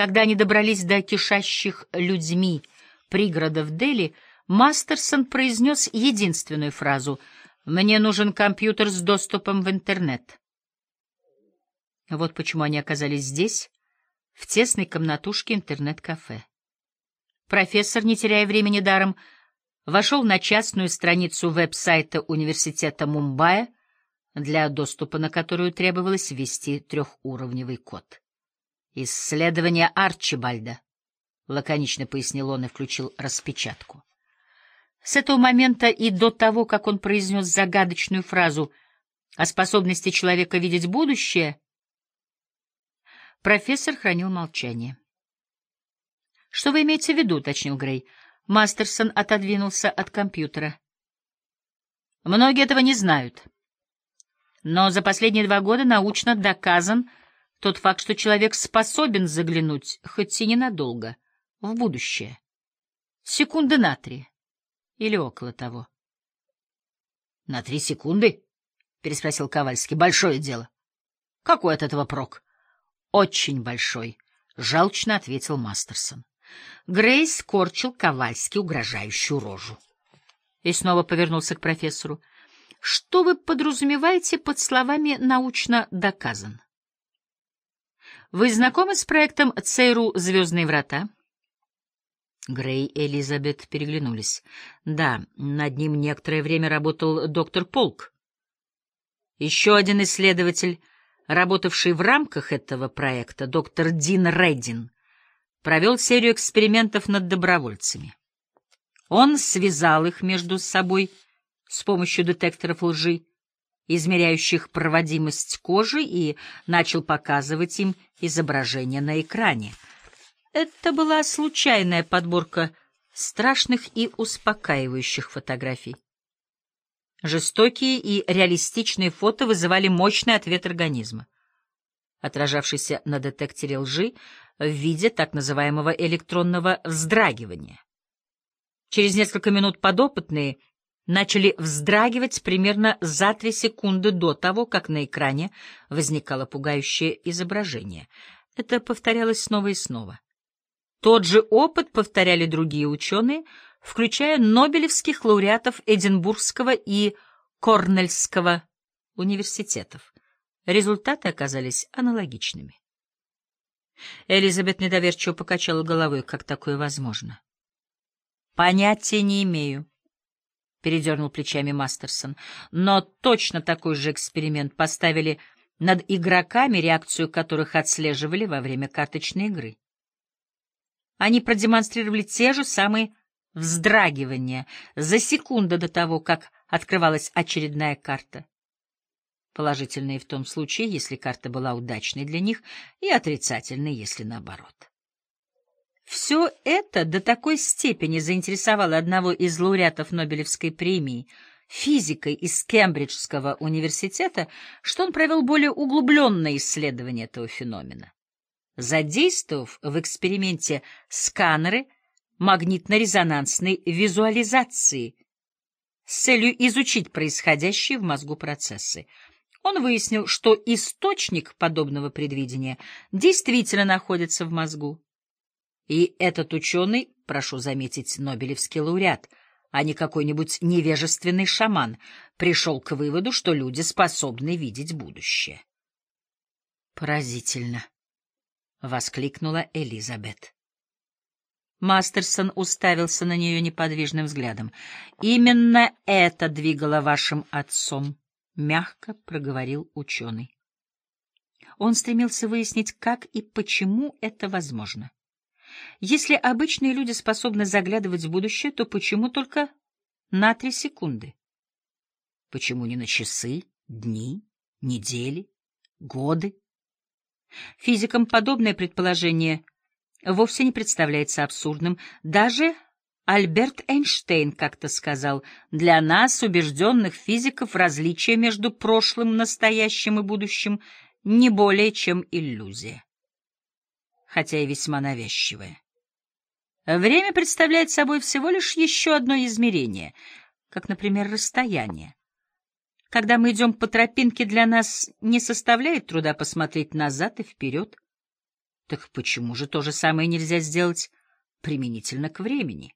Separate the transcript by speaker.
Speaker 1: Когда они добрались до кишащих людьми пригородов Дели, Мастерсон произнес единственную фразу «Мне нужен компьютер с доступом в интернет». Вот почему они оказались здесь, в тесной комнатушке интернет-кафе. Профессор, не теряя времени даром, вошел на частную страницу веб-сайта Университета Мумбаи, для доступа на которую требовалось ввести трехуровневый код. «Исследование Арчибальда», — лаконично пояснил он и включил распечатку. С этого момента и до того, как он произнес загадочную фразу о способности человека видеть будущее, профессор хранил молчание. «Что вы имеете в виду?» — уточнил Грей. Мастерсон отодвинулся от компьютера. «Многие этого не знают. Но за последние два года научно доказан тот факт, что человек способен заглянуть, хоть и ненадолго, в будущее. Секунды на три. Или около того. — На три секунды? — переспросил Ковальский. — Большое дело. — Какой от этого прок? — Очень большой, — жалчно ответил Мастерсон. Грейс корчил Ковальский угрожающую рожу. И снова повернулся к профессору. — Что вы подразумеваете под словами «научно доказан»? Вы знакомы с проектом ЦРУ «Звездные врата»? Грей и Элизабет переглянулись. Да, над ним некоторое время работал доктор Полк. Еще один исследователь, работавший в рамках этого проекта, доктор Дин Реддин, провел серию экспериментов над добровольцами. Он связал их между собой с помощью детекторов лжи, измеряющих проводимость кожи, и начал показывать им изображения на экране. Это была случайная подборка страшных и успокаивающих фотографий. Жестокие и реалистичные фото вызывали мощный ответ организма, отражавшийся на детекторе лжи в виде так называемого электронного вздрагивания. Через несколько минут подопытные — начали вздрагивать примерно за три секунды до того, как на экране возникало пугающее изображение. Это повторялось снова и снова. Тот же опыт повторяли другие ученые, включая нобелевских лауреатов Эдинбургского и Корнельского университетов. Результаты оказались аналогичными. Элизабет недоверчиво покачала головой, как такое возможно. «Понятия не имею», — передернул плечами Мастерсон. Но точно такой же эксперимент поставили над игроками, реакцию которых отслеживали во время карточной игры. Они продемонстрировали те же самые вздрагивания за секунду до того, как открывалась очередная карта. Положительные в том случае, если карта была удачной для них, и отрицательной, если наоборот. Все это до такой степени заинтересовало одного из лауреатов Нобелевской премии, физика из Кембриджского университета, что он провел более углубленное исследование этого феномена. Задействовав в эксперименте сканеры магнитно-резонансной визуализации с целью изучить происходящие в мозгу процессы, он выяснил, что источник подобного предвидения действительно находится в мозгу. И этот ученый, прошу заметить, Нобелевский лауреат, а не какой-нибудь невежественный шаман, пришел к выводу, что люди способны видеть будущее. «Поразительно!» — воскликнула Элизабет. Мастерсон уставился на нее неподвижным взглядом. «Именно это двигало вашим отцом», — мягко проговорил ученый. Он стремился выяснить, как и почему это возможно. Если обычные люди способны заглядывать в будущее, то почему только на три секунды? Почему не на часы, дни, недели, годы? Физикам подобное предположение вовсе не представляется абсурдным. Даже Альберт Эйнштейн как-то сказал, для нас, убежденных физиков, различие между прошлым, настоящим и будущим не более чем иллюзия хотя и весьма навязчивое. Время представляет собой всего лишь еще одно измерение, как, например, расстояние. Когда мы идем по тропинке, для нас не составляет труда посмотреть назад и вперед. Так почему же то же самое нельзя сделать применительно к времени?